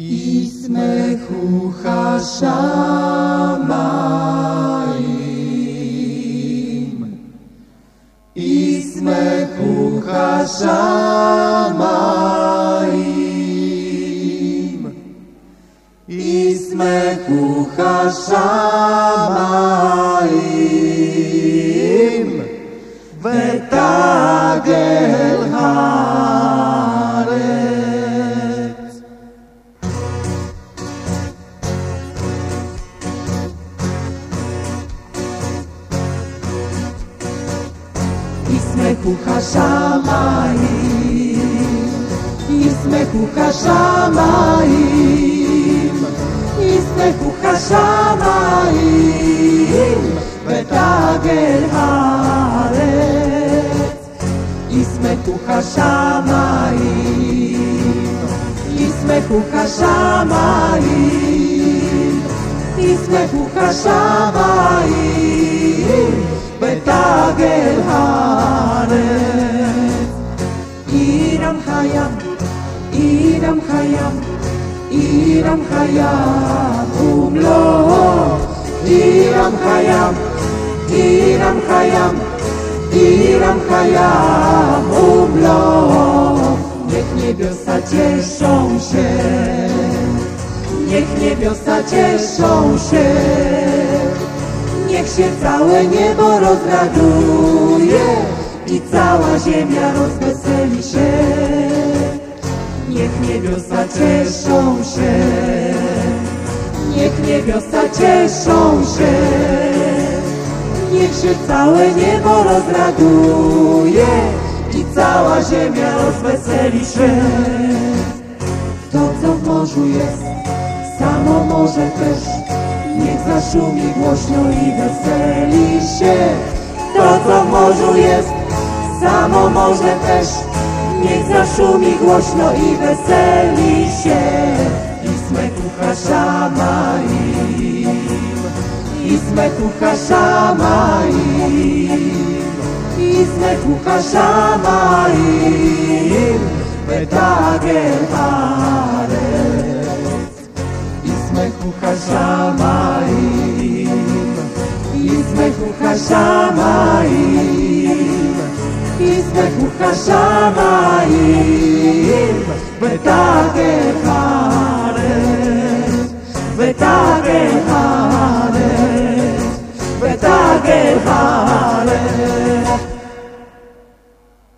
i smechu Hashamayim. I smechu Hashamayim. I smechu Hashamayim. Veta ישמחו השמיים, ישמחו השמיים, ישמחו השמיים, ותגל הארץ. ישמחו השמיים, ישמחו השמיים, ישמחו השמיים, Iram حياة Iram حياة قوم لهم إلهم حياة إلهم حياة إلهم حياة قوم لهم Niech niebiosa cieszą się, niech niebiosa cieszą się, niech się całe niebo rozraduje i cała ziemia rozweseli się. Niech niebiosa cieszą się, niech niebiosa cieszą się, niech się całe niebo rozraduje i cała ziemia rozweseli się. To, co w morzu jest, samo morze też, niech zaszumi głośno i weseli się. To, co w morzu jest, samo morze też, niech zaszumi głośno i weseli się. I smeku haszamaim, i smeku haszamaim, i smeku haszamaim, betagel haaretz. I smeku haszamaim, i smeku haszamaim, i Kasama Him,